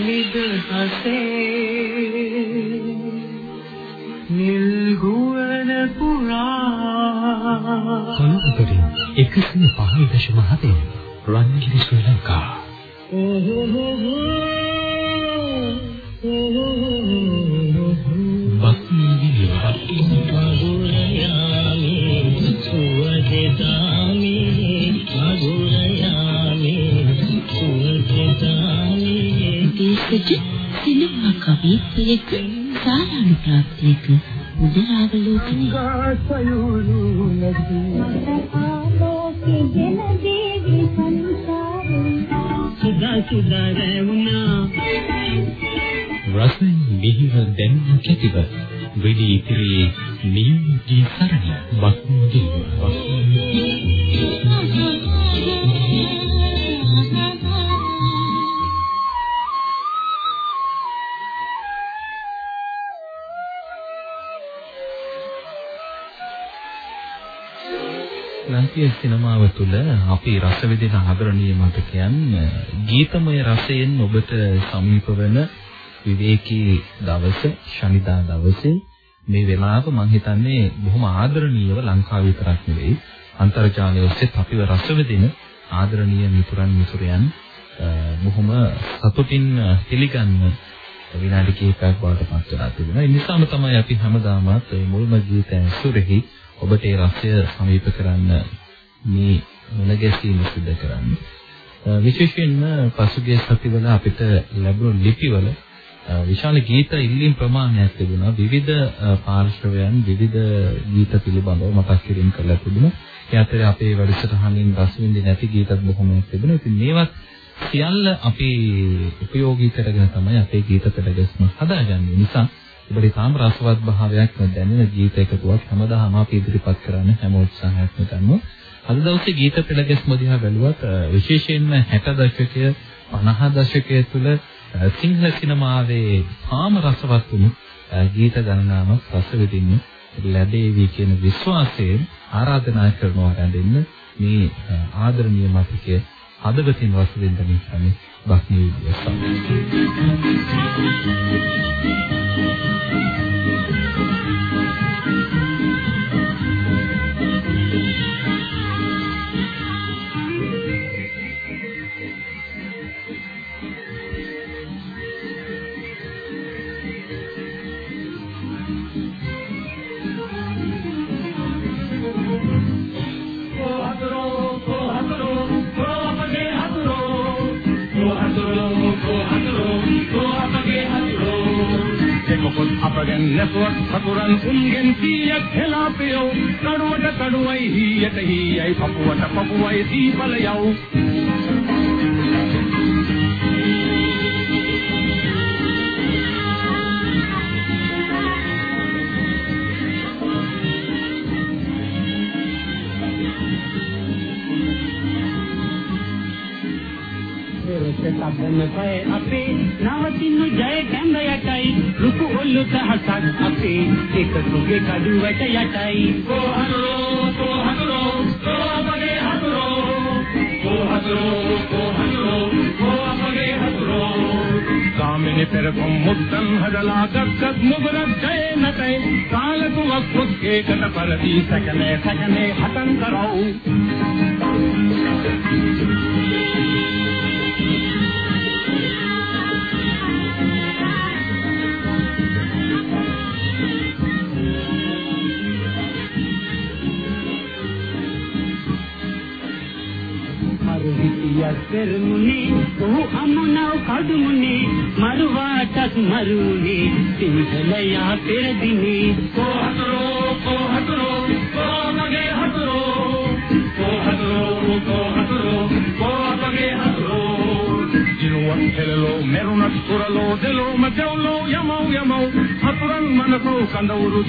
නිදහසේ නිල්ගුවන පුරා කොළඹ 105.7 රන්ගිරි ශ්‍රී ලංකා. බස්නී කවිත්වයක සාරානුප්‍රාප්තියක උදරාවලෝකනය ගාසයුරු නදී ආලෝකේ ගෙන දේවි සංසාරේ සුදා සුදා රැවුනා රසෙන් මිහිර දැනුම කැතිව වෙඩි ඉතිරි නියුගේ සරණ බස්නී ලාංකීය සිනමාව තුළ අපි රස විඳින ආදරණීය මතකයන් ගීතමය රසයෙන් ඔබට සමීප වෙන විවේකී දවස ශනිදා දවසේ මේ වෙලාව මම හිතන්නේ බොහොම ආදරණීයව ලංකාවේ විතරක් නෙවෙයි අන්තර්ජාලය ඔස්සේ අපිව රස විඳින ආදරණීය මිතුරන් මිතුරයන් බොහොම සතුටින් පිළිගන්න විනාඩි කිහිපයක් බවට පත් වෙලා තිබුණා. ඒ නිසාම තමයි අපි හැමදාමත් මුල්ම ගීත ඇසුරෙහි ඔබට ඒ රසය සමීප කරන්න මේ මුලගැසීම සිදු කරන්නේ. විශේෂයෙන්ම පසුගිය සතිවල අපිට ලැබුණු ලිපිවල විශාල ගීත ඉල්ලීම් ප්‍රමාණයක් තිබුණා. විවිධ පාර්ශවයන් විවිධ ගීත පිළිබඳව මතක් කිරීම කරලා තිබුණා. ඒ අතරේ අපේ වැඩසටහනින් රස විඳින්න නැති ගීතත් බොහොමයක් තිබුණා. ඉතින් මේවත් සියල්ල අපි ප්‍රයෝගී කරගෙන තමයි අපේ ගීත පෙළගැස්ම හදාගන්නේ. නිසා ඔබට තාම රසවත් භාවයක් දැනෙන ගීත එකතුවක් හැමදාම අපි ඉදිරිපත් කරන්න හැම උත්සාහයක්ම ගන්නවා. අද දවසේ ගීත පෙළගැස්ම දිහා බැලුවත් විශේෂයෙන්ම 60 දශකය 50 දශකයේ තුල සිංහල සිනමාවේ තාම රසවත් වුණු ගීත ගණනාවක් රස විඳින්න ලැබේවි කියන විශ්වාසයෙන් ආරාධනා කරනවා රැඳෙන්න මේ ආදරණීය මතකයේ හදවතින් රස විඳින්න තමයි බක්මී විද්‍යාව. සතුරන් උන්ගෙන් කීයක් හෙලා පියෝ කඩුවට කඩුවයි හීයට හීයයි පපුවට පපුවයි දීපල යව් සබ්බනපය අපේ නවතිනු ජය කැඳ යටයි ලුකු ඔල්ලු තහසක් අපේ එකතුගේ කඩු වැට යටයි. කෝ හතුරෝ කෝ හතුරෝ. කෝ අපගේ හතුරෝ කෝ හතුරෝ. කෝ හතුරෝ කෝ අපගේ හතුරෝ කාමිනි පෙරකොම් මුත්තන් හදලා ගක්ගත් මුගලක් ජය නැතයි. කාලකුවක් පුත්කේකට පරදී සැකනේ සැකනේ හතන් කරව්. හිතියක් පෙරමුණේ ඔහු අමුණව කඩුමුණේ මරුවාටත් මරුනේ සිංහලයා පෙරදිනේ කෝ හතුරෝ කෝ හතුරෝ කෝ මගේ හතුරෝ කෝ හතුරෝ කෝ හතුරෝ කෝ අපගේ හතුරෝ දිනුවක් හෙළලෝ මෙරුණක් පුරලෝ දෙලෝ මදෙව්ලෝ යමෝ යමෝ හතුරන් මනසෝ කඳවුරු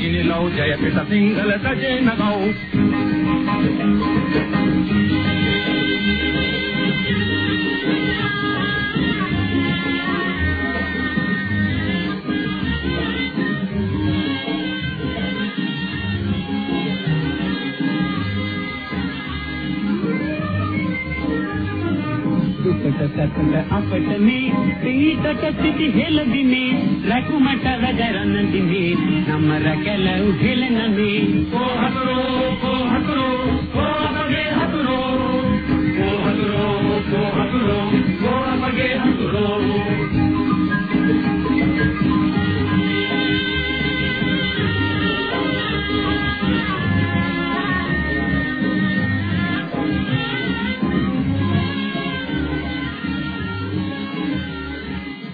සතුට සැපට අපට මේ පීතට සිටි හෙළදිනේ රැකුමට රජරන්න දිනේ නම රැකල උහෙලන මේ. කෝ හතුරෝ කෝ හතුරෝ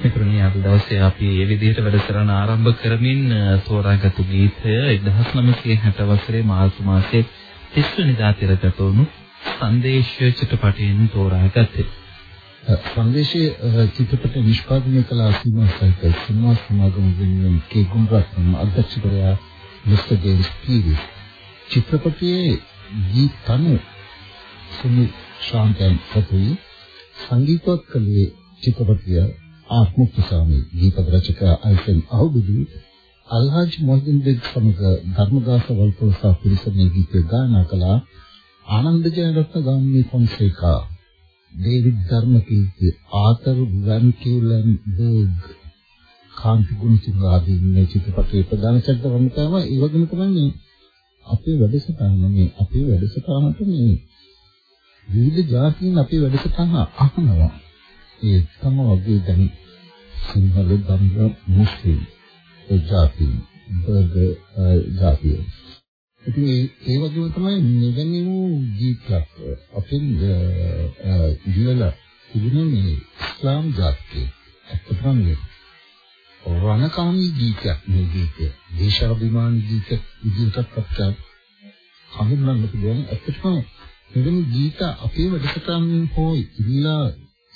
මිතුරනි අද දවසේ අපි මේ විදිහට වැඩසටහන ආරම්භ කරමින් අ, තෝරාගත්තු ගීතය 1960 වසරේ මාර්තු මාසයේ 30 වෙනිදා තිරගත වුණු සංදේශ චිත්‍රපටයෙන් තෝරාගත්තේ. සංදේශයේ අ, චිත්‍රපට නිෂ්පාදනය කළ අසීමා සහිත සිනමා සමාගම වෙනුවෙන් කේ ගුණරත්න අධ්‍යක්ෂකවරයා මිස්ටර් ජේම්ස් පීරිස් චිත්‍රපටයේ ගීත තනු සුනිල් ශාන්තන් සතුයි සංගීතවත් කළේ චිත්‍රපටය ආත්මප්‍රසාමි ගීත රචක අයිසන් අහුබුදු අල්හාජ් මොහිදින් බෙග් සමග ධර්මදාස වල්පොලසා පිරිසගේ ගීත ගායනා කළ Ananda Jayaratne Gamini Fonseka David Dharmakeerthi Arthur van Culenberg Kanthi Gunasinghe ආදී මේ චිත්‍රපටයේ ප්‍රධාන චරිත වන්තම ඒ වගේම තමයි අපේ වැඩසටහන මේ අපේ වැඩසටහනට මේ විවිධ ජාතීන් අපේ වැඩසටහන අහනවා. ඒ තමයි වගේ දැන් සිංහල බංග මුස්ලිම් ඒ ජාති බර්ග ජාතිය. ඉතින් ඒ ඒ වගේම තමයි මෙවැනි වූ ගීතයක් අපෙන් ඉහළ තිබුණේ මේ ඉස්ලාම් ජාතියේ. අත්තරම් මේ රණකාමී ගීතයක් මේ ගීතය දේශාභිමානී ගීත විදිහට අපට හඳුන්වන්න පුළුවන්. ඇත්තටම මෙවැනි ගීත අපේ වැඩසටහන් හෝ ඉල්ලා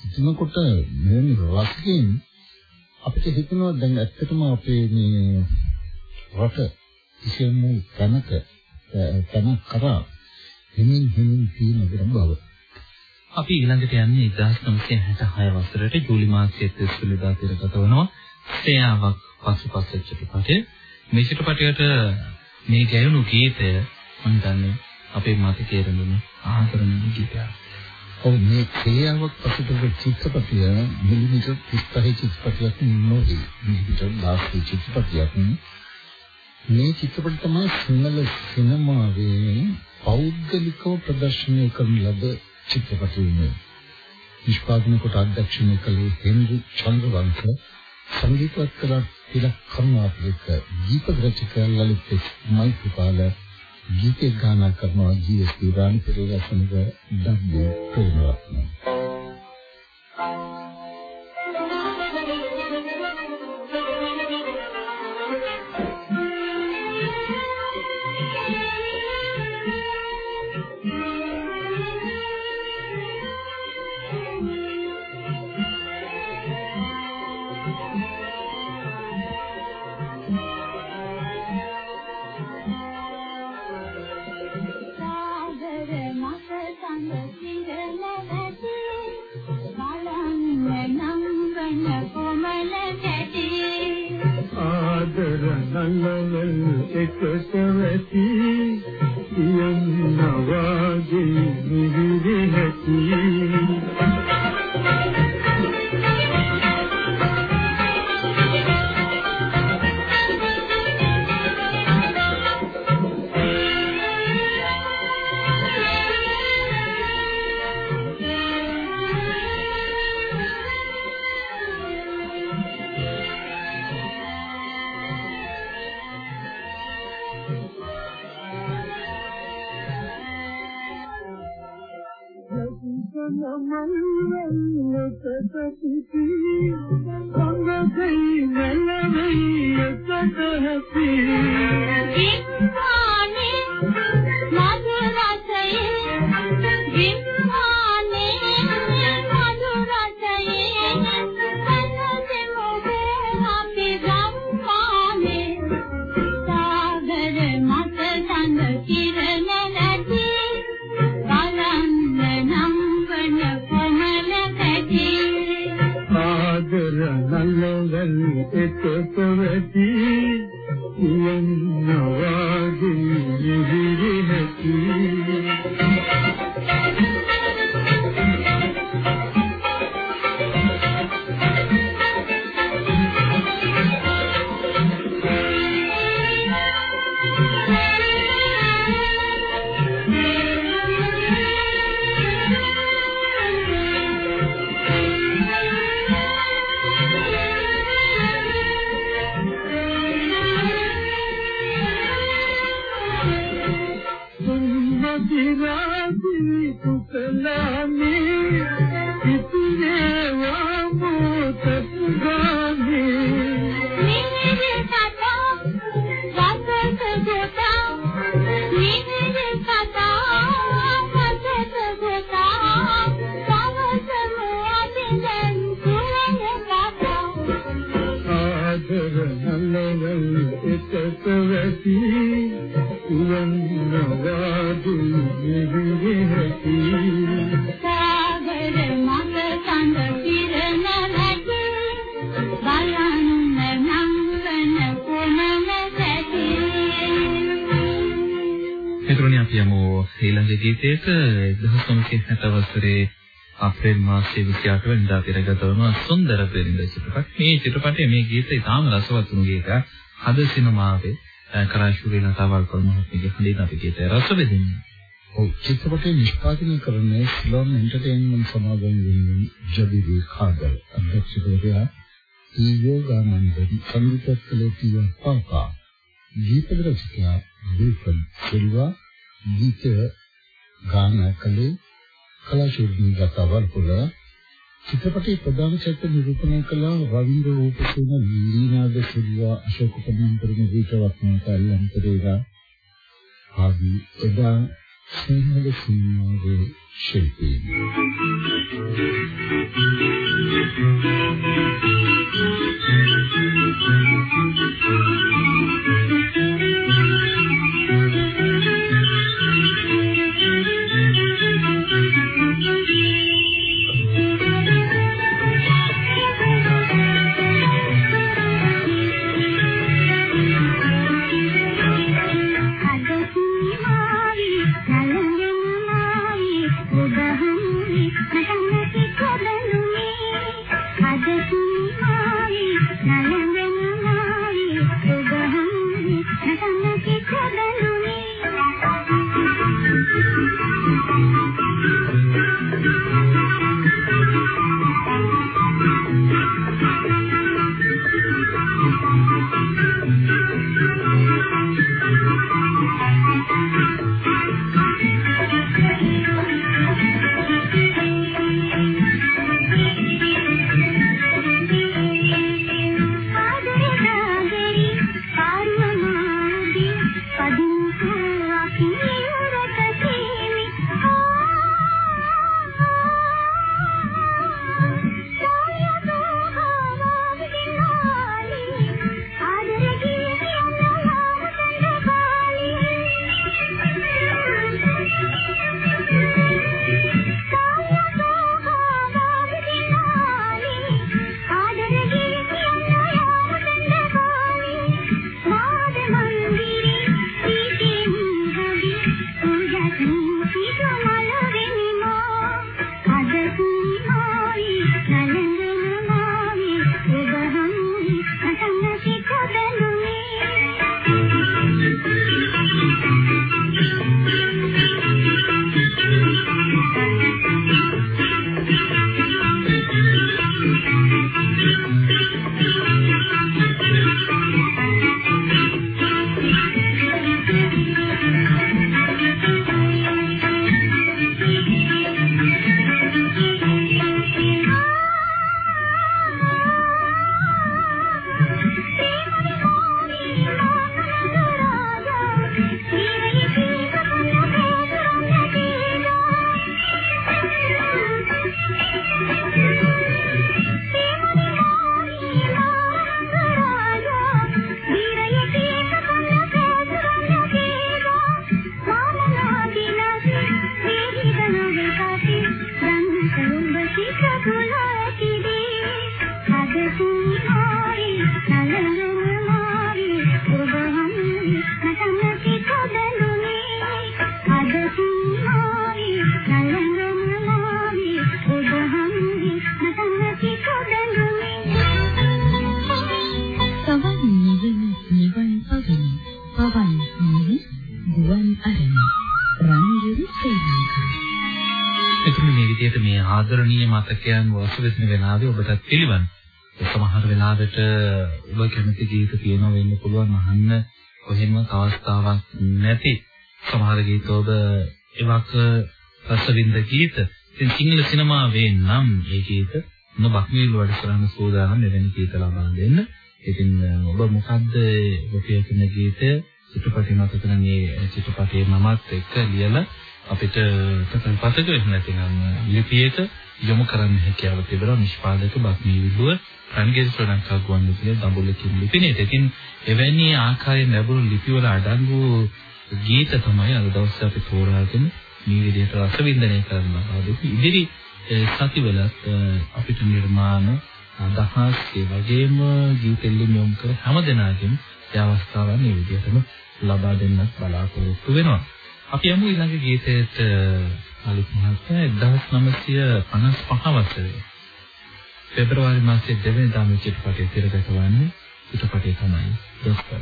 සිටිනකොට මෙවැනි රසකින් අපිට හිතෙනවා දැන් ඇත්තටම අපේ මේ රට කිසියම් තැනක තැනක් කරා හිමින් හිමින් තියෙන බව. අපි ඊළඟට යන්නේ 1966 වසරට ජූලි මාසයේ 30 වෙනිදා තිරගත වෙනවා සේයාවක් පසුපස චිත්‍රපටය. මේ චිත්‍රපටයට මේ ගැයුණු ගීතය මම දන්නේ අපේ මතකයේ රැඳෙන ආදරණීය ගීතයක්. ඔව් මේ ක්‍රියාවක් පසුතල චිත්‍රපටය මිලිමීටර් 35 චිත්‍රපටයක් නොවේ. මිලිමීටර් 10 චිත්‍රපටයක්. මේ චිත්‍රපට තමයි සිංහල සිනමාවේ පෞද්ගලිකව ප්‍රදර්ශනය කරන ලද චිත්‍රපටය. නිෂ්පාදනය කොට අධ්‍යක්ෂණය කළේ හෙන්රි චන්ද්‍රවංශ සංගීතවත් කළ තිලක් කරුණාතිලක දීප රචක ලලිත් මයිත්‍රිපාල ගීත ගායනා කරනවා ජී.එස්.පී. රාණි පෙරේරා සමග ඩබ්ලිව් ප්‍රේමරත්න නංගවල් එකට මෙතුණි අපි යමු ශ්‍රී ලාංකික ගීතයක 1960 වසරේ අප්‍රේල් මාසයේ 28 වෙනිදා පෙරගත වුණු සුන්දර පෙරිඳ චිත්‍රපට. මේ චිත්‍රපටයේ මේ ගීතය ඉතාම රසවත් වුණු ගීතයක්. හද සිනමාවේ කරාශූරී ලතාවල් කොල්මහත්මිගේ හඬින් අපි ගීතය රස විඳින්නේ. ඔව් චිත්‍රපටය නිෂ්පාදනය කරන්නේ සිලෝන් එන්ටර්ටේන්මන්ට් සමාගම වෙනුවෙන් ජබිරි කාදර් අධ්‍යක්ෂකවරයා ඊ යෝගානන්ද සංගීත කලේතිය පාපා ගීත රචකයා විල්පන් සිල්වා ගීතය ගායනා කළේ කලාශූරී ගතවල් පුල චිත්‍රපටයේ ප්‍රධාන චරිත නිරූපණය කළ රවින්ද්‍ර රූපසේන ලීනාද සිල්වා අශෝක පන්තරගේ දීපවත්මක ඇල්ලම් පෙරේරා ආදී එදා සිංහල සිනමාවේ ශිල්පීන්. එතුමි මතකයන් වසවිසින වෙලාවේ ඔබටත් පිළිවන්. සමහර වෙලාවට ඔබ කැමති ගීත තියෙනවා වෙන්න පුළුවන් අහන්න කොහෙන්වත් අවස්ථාවක් නැති සමහර ගීත ඔබ එවක රසවින්ද ගීත. ඉතින් සිංහල සිනමාවේ නම් ඒ ගීත නොබක්මීල් වැඩසටහන සෝදානම් මෙවැනි ගීත ලබා දෙන්න. ඉතින් ඔබ මොකද්ද ඔබේ කියන ගීතය චිත්‍රපටි මතක මේ චිත්‍රපටයේ නමත් එක්ක ලියලා අපිට පතක වෙන්නේ නැතිනම් ලිපියක යොමු කරන්න හැකියාව තිබෙනවා නිෂ්පාදක බක්මී විදුව රන්ගේල් ශ්‍රී ලංකා ගුවන්විදුලියේ දඹුල්ලකින් ලිපිනේ. ඉතින් එවැනි ආකාරයෙන් ලැබුණු ලිපිවල අඩංගු ගීත තමයි අද දවසේ අපි තෝරාගෙන මේ විදිහට රසවින්දනය කරනවා. ඉදිරි සතිවලත් අපිට නිර්මාණ අදහස් ඒ වගේම ගීතෙල්ලුම් යොමු කර හැම දෙනාගේම ඒ අවස්ථාවන් මේ විදිහටම ලබා දෙන්නත් බලාපොරොත්තු වෙනවා. අපි යමු ඊළඟ ගීතයට අලුත් මහත්මයා 1955 වසරේ පෙබරවාරි මාසයේ දෙවෙනිදා මේ චිත්‍රපටය තිරගත වන්නේ චිත්‍රපටය තමයි දොස්තර.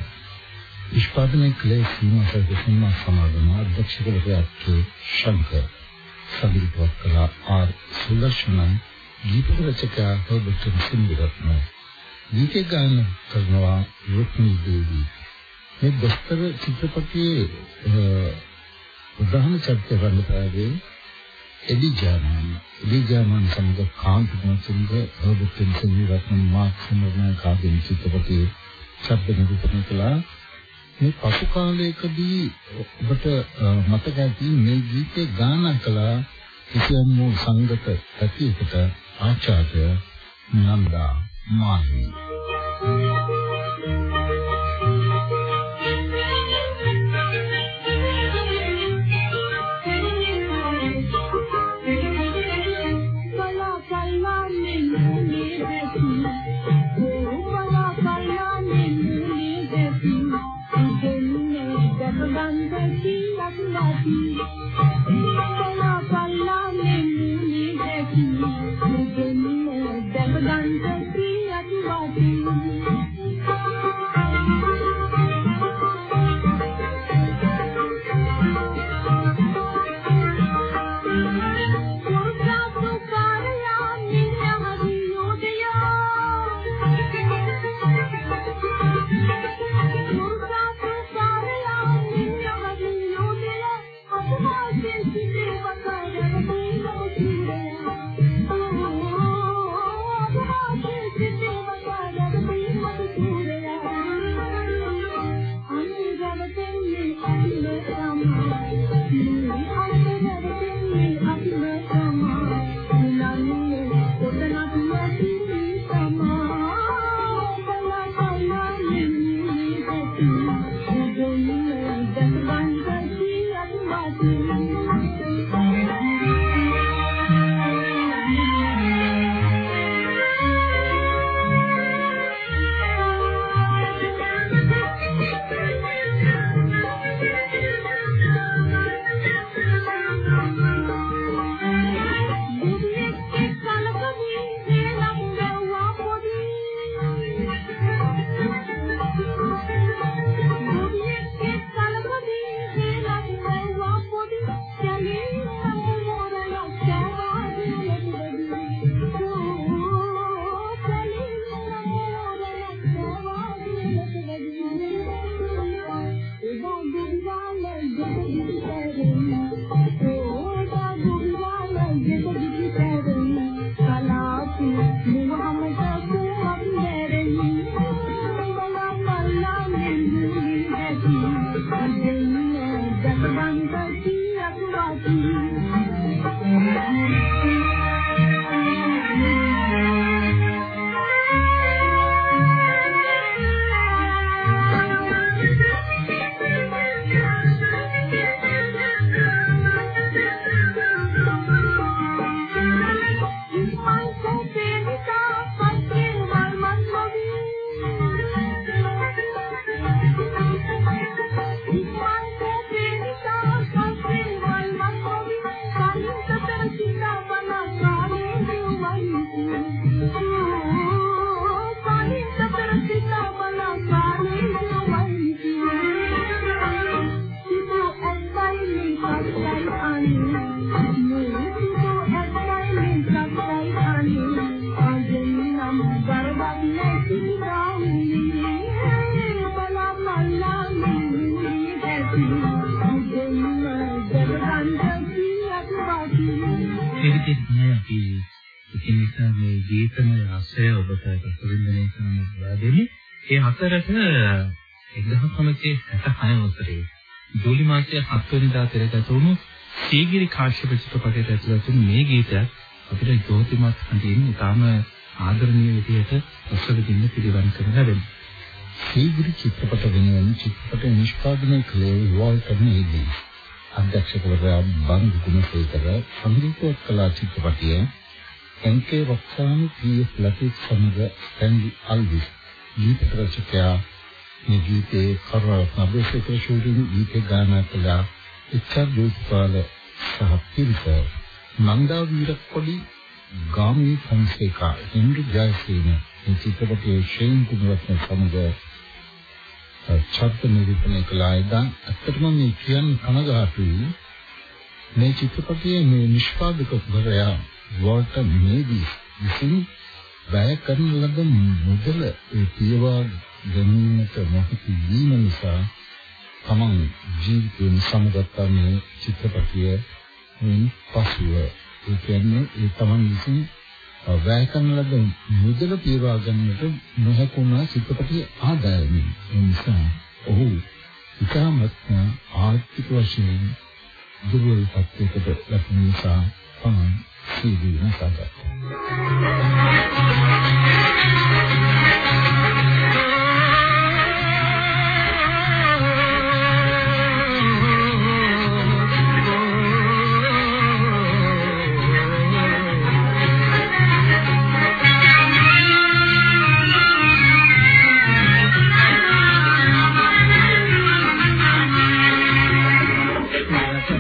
නිෂ්පාදනය කළේ සීමා සර්වසම්ම සමාගම අධ්‍යක්ෂකවරයා කේ ශංකර්. සංගීතවත් කළා ආර් සුදර්ශනන් ගීත රචකයා හර්බර්ට් සින්දුරත්න. ගීත ගායන කරනවා රුක්මී දේවී. මේ දොස්තර චිත්‍රපටයේ උදාහරණ චරිත රංගපෑවේ එලිජාමන් එලිජාමන් සමග කාන්ති ගුණසිංහ හර්බර්ට් සින්දුරත්න මාක් සමරන කාගෙන් චිත්‍රපටයේ ශබ්ද නිරූපණය කළා. මේ පසු කාලයකදී ඔබට මතක ඇති මේ ගීතේ ගායනා කළා කිසියම් වූ සංගත පැතියකට ආචාර්ය නන්දා මාහි ඒ අතරට 1966 වසරේ ජූලි මාසයේ 7 වෙනිදා පෙරගත වුණු සීගිරි කාශ්‍යප චිත්‍රපටයට ඇතුළත් වුණු මේ ගීතය අපිට ජෝතිමත් හඬින් ඉතාම ආදරණීය විදිහට රස විඳින්න පිළිවන් කරන ලැබෙනවා. සීගිරි චිත්‍රපට වෙනුවෙන් චිත්‍රපටය නිෂ්පාදනය කළේ වෝල්ටර් නේදී. අධ්‍යක්ෂකවරයා බංගු ගුණසේකර සංගීතවත් කලා චිත්‍රපටය එන්.කේ රොක්සානි පී.එස්. ලතිෆ් සමග ස්ටැන්ලි අල්විස් ගීත රචකයා මේ ගීතේ කරවන අභිෂේක ශූරින් ගීත ගායනා කළ එච්.ආර්. ජෝතිපාල සහ පිරිස නන්දා වීරකොඩි ගාමී ෆොන්සේකා ඉන්දු ජයසේන මේ චිත්‍රපටයේ ශේන් කුමරත්න සමග ඡත්ත නිරූපණය කළායිදා ඇත්තටම මේ කියන්න කනගාටුයි මේ චිත්‍රපටයේ මේ නිෂ්පාදකවරයා වෝල්ටර් මේදී විසින් වැය කරන ලද මුදල ඒ පියවා ගැනීමට නොහැකි වීම නිසා තමන් ජීවිතයෙන් සමගත්ත මේ චිත්‍රපටය මෙන් පසුව ඒ කියන්නේ ඒ තමන් විසින් වැය කරන ලද මුදල පියවා ගන්නට නොහැකුණා චිත්‍රපටයේ ආදායමින්. ඒ නිසා ඔහු ඉතාමත් ආර්ථික වශයෙන් දුර්වල තත්යකට ලැබෙන නිසා තමන් සීදී නැසගත්තා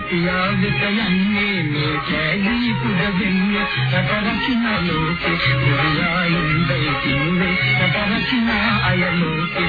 පියාවෙත රටරකින්න ලෝකේ ගොයායින්දයි කිව්වේ රටරකින්න අය ලෝකේ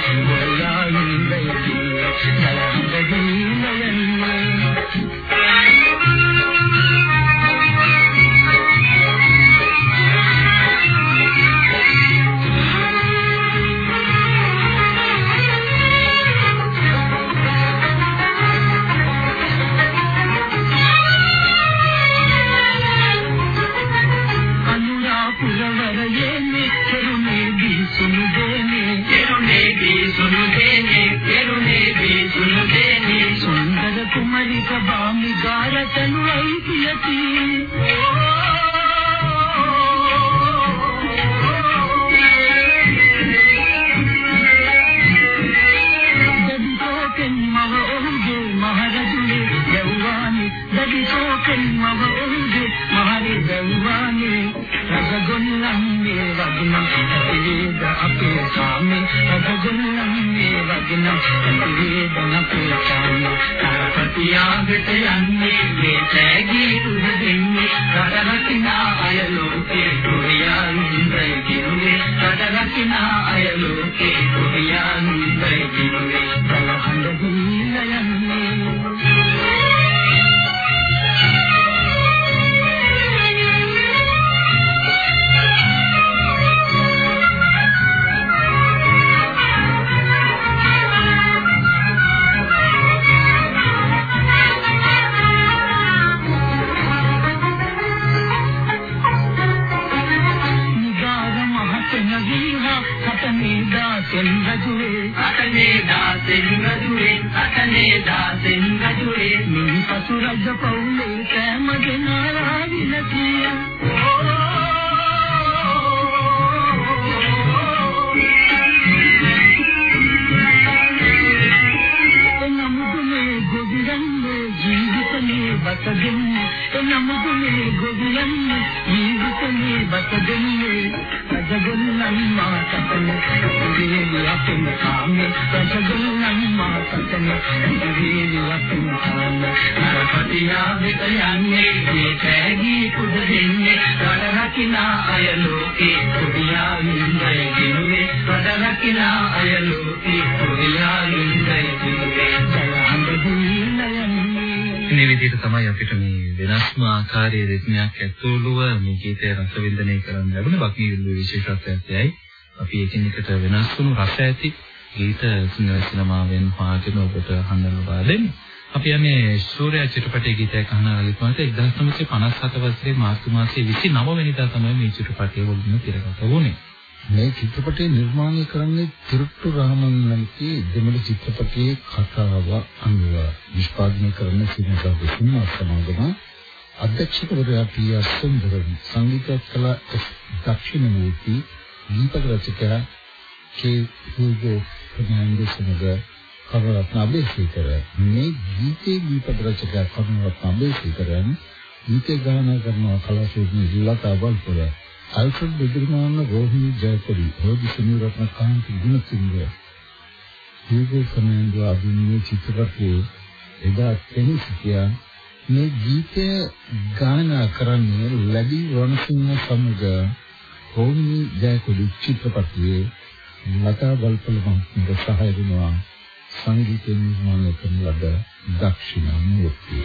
මේ තෑගී උද දෙන්නේ රටරකිනා අය ලෝකේ කුරියානින්දයි කිව්වේ රටරකිනා අය ලෝකේ කුරියානින්දයි කිව්වේ රජුවේ අතනේ දාසෙන් රජුවේ මින් පසු රජ පවුලේ කැම දෙනාලා විලකිය එනමුදුනේ ගොවියන්නේ ජීවිතනේ බත දෙන්නේ එනමුදුනේ ගොවියන්නේ ජීවිතනේ බත දෙන්නේ රජගොල්ලන් මා කතන දේවි අපෙන් කාමේ රජගොල්ලන් මා කතන දේවි අපෙන් කාමේ අරපතියා වෙත යන්නේ මේ කෑගී කුඩ දෙන්නේ රට රකිනා අය ලෝකේ කුඩියා ඉඳයි දිනුවේ රට රකිනා අය ලෝකේ කුඩියා ඉඳයි දිනුවේ ජලහඳ දීලා යන්නේ මේ විදිහට තමයි අපිට මේ වෙනස්ම ආකාරයේ රිද්මයක් ඇතුළුව මේ ගීතය රස වින්දනය කරන්න ලැබුණ. බක්මීවිල්ලුවේ විශේෂත්වයයි අපි එකිනෙකට වෙනස් වුණු රස ඇති ගීත සිංහල සිනමාවෙන් හොයාගෙන ඔබට අහන්න ලබා දෙන්නේ. අපි යන්නේ සූර්යා චිත්‍රපටයේ ගීතයක් අහන ලලිත් මහත්තයා 1957 වසරේ මාර්තු මාසයේ 29 වෙනිදා තමයි මේ චිත්‍රපටය වලින් තිරගත වුණේ. මේ චිත්‍රපටය නිර්මාණය කරන්නේ තිරුට්ටු රාමන් නැමැති දෙමළ චිත්‍රපටයේ කතාව අනුව නිෂ්පාදනය කරන සිනසාව සිනමා සමාගම අධ්‍යක්ෂකවරයා පී.ආර්. සුන්දරන් සංගීතය කළ දක්ෂිණමූර්ති දීපක රචකයා කේ හුගෝ ෆර්නැන්ඩස් සමග කරුණරත්න අබේසේකර මේ ගීතේ දීපක රචකයා කරුණරත්න අබේසේකරන් ගීතේ ගායනා කරන කලාශිල්පී ලතා බල්පොර අල්ෆ්‍රඩ් බෙදරිමාන රෝහිණි ජයකොඩි හෝදි සමීරත්න කාන්ති ගුණසිංහ හුගෝ ෆර්නැන්ඩෝ අභිනය චිත්‍රපටයේ එදා තෙනි සිටියා මේ ගීතය ගායනා කරන්නේ ලැබි රණසිංහ සමග හෝමි ජයකොඩි චිත්‍රපටයේ ලතා බල්පල මහත්මිය සහාය වෙනවා සංගීත නිර්මාණය කරන ලද දක්ෂිණ මූර්තිය.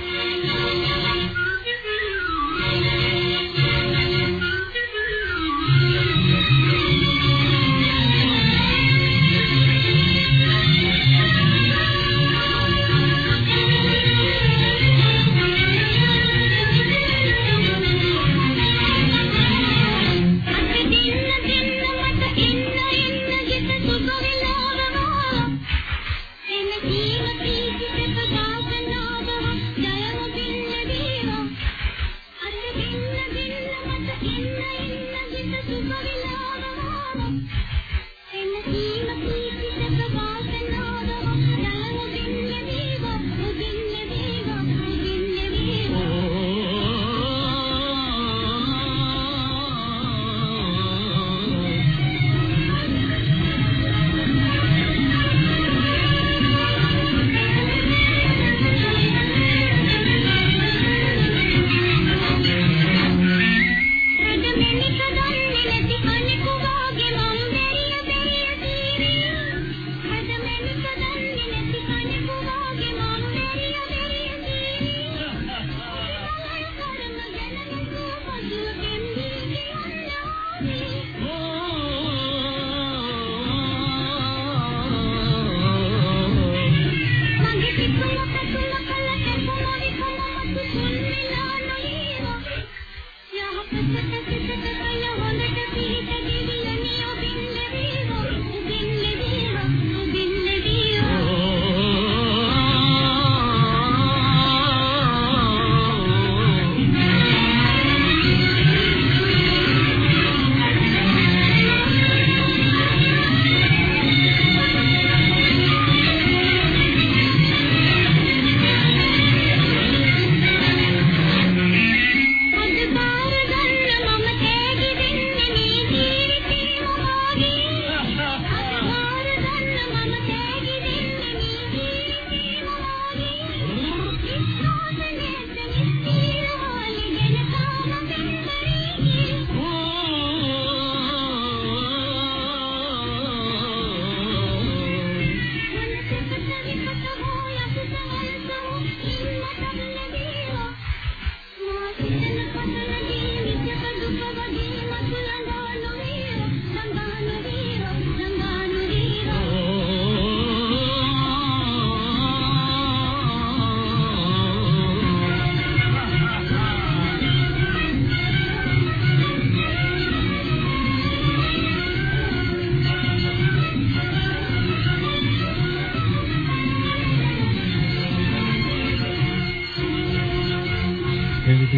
මේ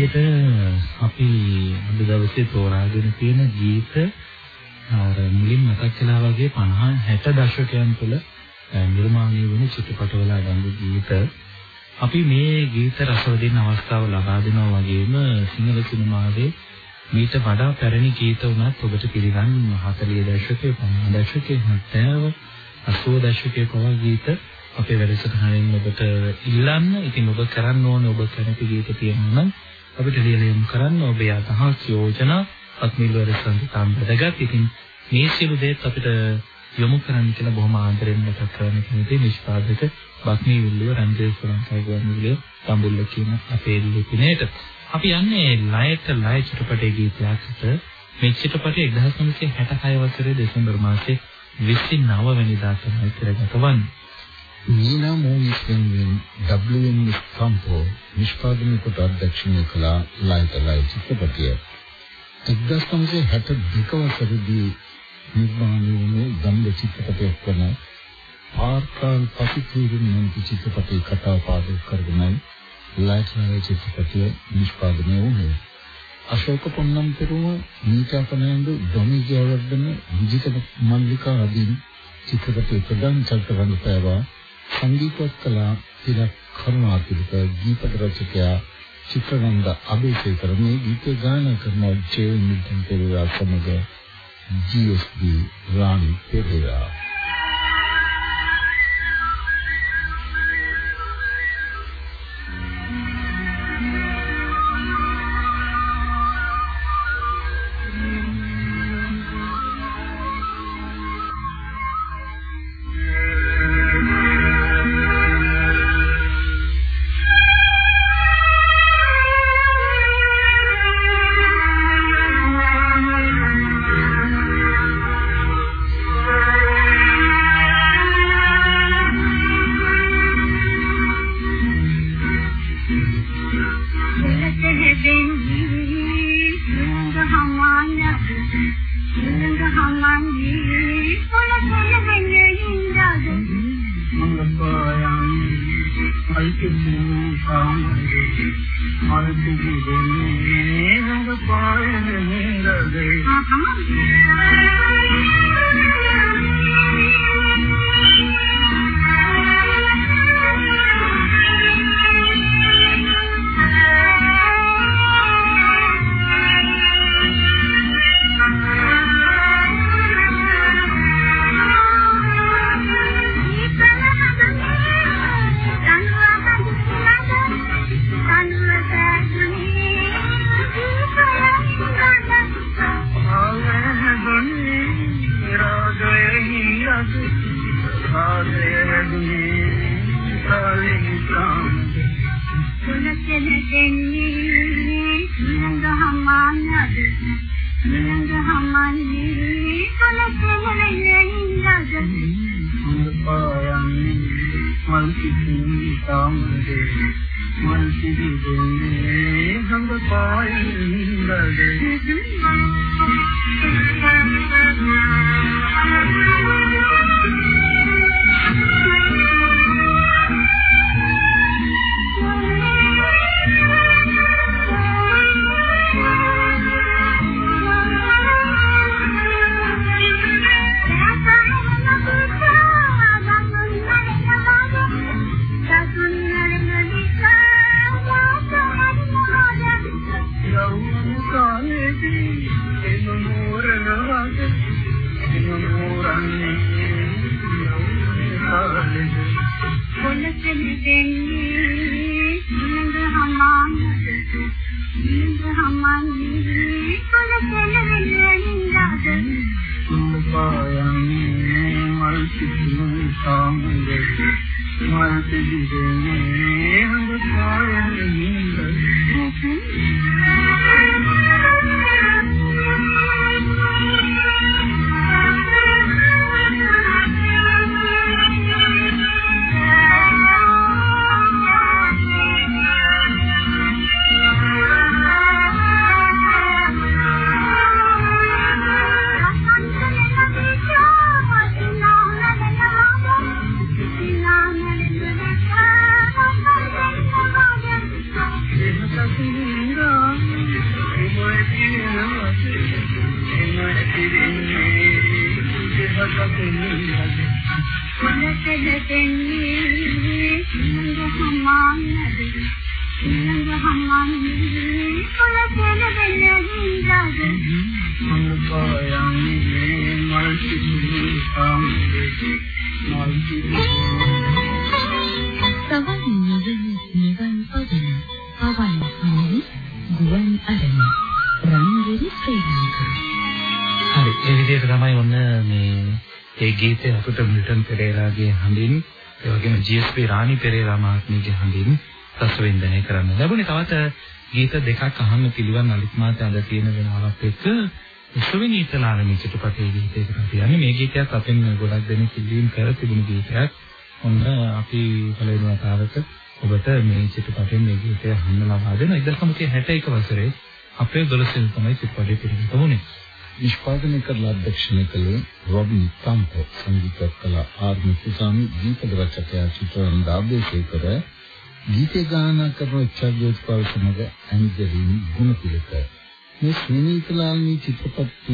විදිහට අපි අද දවසේ තෝරාගෙන තියෙන ගීත අර මුලින් මතක් කළා වගේ 50 60 දශකයන් තුළ නිර්මාණය වුණු චිත්‍රපටවල ගඳ ගීත අපි මේ ගීත රස විඳින අවස්ථාව ලබා දෙනවා වගේම සිංහල සිනමාවේ මීට වඩා පැරණි ගීත උනත් ඔබට පිළිගන්න 40 දශකයේ 50 දශකයේ 70 80 දශකයේ පවා ගීත අපේ වැඩසටහනින් ඔබට ඉල්ලන්න. ඉතින් ඔබ කරන්න ඕනේ ඔබ කැමති ගීත තියෙනවා නම් අපිට ලියලා යොමු කරන්න. ඔබේ අදහස් යෝජනා අත්මිල්වර සංගීතම් වැදගත්. ඉතින් මේ සියලු දේත් අපිට යොමු කරන්න කියලා බොහොම ආදරෙන් මතක් කරන්න කැමතියි නිෂ්පාදක බක්මී විල්ලුව රන්ජේ සුරංකයි ගුවන්විදුලිය තඹුල්ල කියන අපේ ලිපිනේට. අපි යන්නේ ලයට ලය චිත්‍රපටයේ ගීතයකට මේ චිත්‍රපටය 1966 වසරේ දෙසැම්බර් මාසයේ 29 වෙනිදා තමයි තිරගත වන්නේ. නීනා මූවිස් වෙනුවෙන් WM කම්පෝ නිෂ්පාදනය කොට අධ්‍යක්ෂණය කළ ලයිට් ලයිට් චිත්‍රපටය 1962 වසරේදී නිර්මාණය වුණු ගම්බ චිත්‍රපටයක් වන ආර්කාන් පසිතීරුන් නම් චිත්‍රපටයේ කතාව පාදක කරගෙනයි ලයිට් ලයිට් චිත්‍රපටය නිෂ්පාදනය වුණේ. අශෝක පොන්නම් පෙරුම නීතා කනන්දු ඩොමි ජයවර්ධන විජිත මල්ලිකා ආදී චිත්‍රපටයේ ප්‍රධාන චරිත රංගපෑවා සංගීතවත් කලා තිලක් කරුණාතිලක ගීත රචකයා චිත්‍රනන්ද අබේසේකර මේ ගීත ගායනා කරන ජේ මිල්ටන් පෙරේරා සමග GSB රාණි පෙරේරා. සීලං ගීතය අපිට මිල්ටන් පෙරේරාගේ හඬින් ඒ වගේම GSP රාණි පෙරේරා මහත්මියගේ හඬින් රසවින්දනය කරන්න ලැබුණේ. තවත් ගීත දෙකක් අහන්න පිළිවන් අලිත් මාත අද තියෙන වෙනාවක් එක්ක විශ්වවිනීතලාරණී චිත්‍රපටයේ ගීතයකට අපි යන්නේ. මේ ගීතයත් අපෙන් ගොඩක් දෙනෙක් ඉල්ලීම් කර තිබුණු ගීතයක්. ඔන්න අපි පළවෙනි වතාවට ඔබට මේ චිත්‍රපටයෙන් මේ ගීතය අහන්න ලබා දෙනවා. 1961 වසරේ අපේ 12 වෙනි තමයි චිත්‍රපටය පිළිගත වුණේ. නිෂ්පාදනය කරලා අධ්‍යක්ෂණය කළේ රොබින් තම්පෝ සංගීත කළ ආර් මුතුසාමි ගීත රචකයා චිත්‍රානන්ද අබේසේකර ගීත ගායනා කරන චර්යෝත්පාද සමග ඇන්ජලින් ගුණතිලක. මේ ශ්‍රීනීතලාල්නී චිත්‍රපටයත්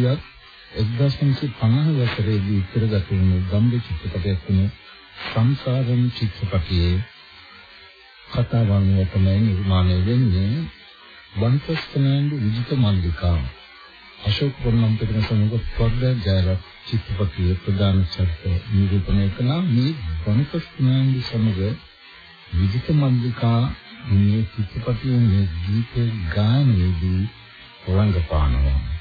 1950 වසරේදී ඉතිරගත වුණු ගම්බේ චිත්‍රපටයක් වුණු සංසාරම් චිත්‍රපටයේ කතාවන්ව තමයි නිර්මාණය වෙන්නේ. වන්පස්තනන්දු විජිත මල්ලිකා. අශෝක පොන්නම් පිටන සමග ස්වර්ග ජයරත් චිත්‍රපටයේ ප්‍රධාන චරිත නිරූපණය කළ. මේ වන්පස්තනන්දු සමග විජිත මල්ලිකා මේ චිත්‍රපටයේ මේ ගීත ගායනයේදී රංගපානවා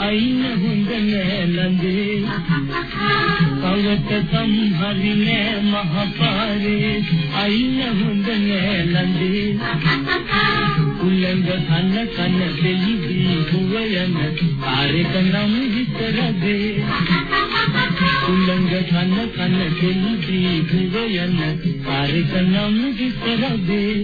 අයින හොඳ නෑ ලඳේ අවතකම් හරිනේ මහපාරේ. අයින හොඳ නෑ ලඳේ උල්ලංග කන කන දෙලිදී හුව යන කාර්යක නම් විතරදේ. උල්ලංග කන කන දෙලිදී හුව යන කාර්යක නම් විතරදේ.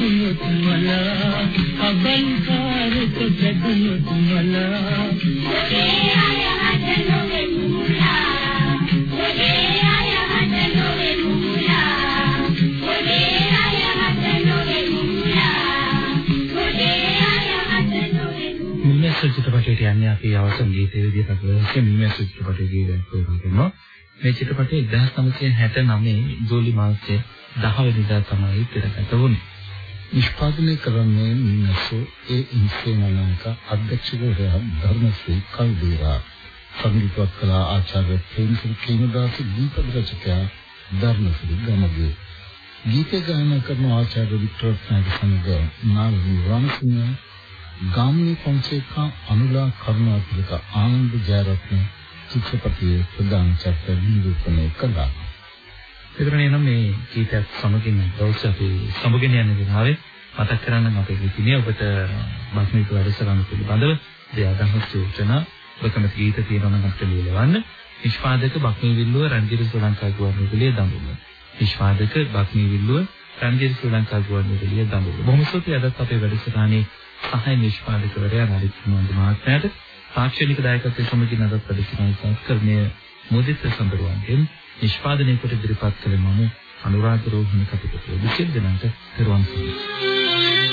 අබල්කාරක ගැදුණුත් මලා අබල්කාරක ගැදුණුත් මලා මිමැස්ස චිත්‍රපටයට යන්නේ අපි අවසන් ගීතයේ විදිහට අපේ මිමැස්ස චිත්‍රපටයේ ගීතයක් කරනවා. මේ චිත්‍රපටය 1969 ජූලි මාසයේ 10 වෙනිදා තමයි තිරගත වුණේ. නිෂ්පාදනය කරන්නේ මිනිස්සු ඒ ඉන්සේනලංක අධ්‍යක්ෂකවරයා ධර්මශ්‍රී කල්දේරා සංගීතවත් කලා ආචාර්ය ප්‍රේමසිරි කේමදාස දීපද රචකයා ධර්මශ්‍රී ගමගේ ගීත ගායනා කරන ආචාර්ය වික්ටර් නායක සමග නාලනි රාමසිංහ ගාමිණී ෆොන්සේකා අනුලා කරුණාතිලක ආනන්ද ජයරත්න චිත්‍රපටයේ ප්‍රධාන චරිත නිරූපණය කළා. ඒතරනේ නම් මේ කීපයක් සමගින් දවස් අපි සමගින් යන දිනාවේ මතක් කරන්න අපේ ඉතිනේ ඔබට බස්මික වැඩසටහන පිළිබඳව දයාදහස් සූචනා ඔබකම ගීත තියෙනවා නම් අපිට ලියවන්න. නිෂ්පාදක බක්මී විල්ලුව රන්ජිත් ශ්‍රී ලංකා ගුවන්විදුලිය දඹුල්ල. නිෂ්පාදක බක්මී විල්ලුව රන්ජිත් ශ්‍රී ලංකා ගුවන්විදුලිය දඹුල්ල. බොහොම ස්තුතියි අදත් අපේ වැඩසටහනේ සහාය නිෂ්පාදකවරයා නරිත් කුමාර මහත්මයාට තාක්ෂණික දායකත්වයෙන් සමගින් අදත් වැඩසටහන සංස්කරණය මොදිත් සම්බරුවන්ගෙන් නිෂ්පාදනය කොට ඉදිරිපත් කළේ මම අනුරාධ රෝහිණ කපිටකෝ විශේෂ දිනකට පෙරවන් සිටිනවා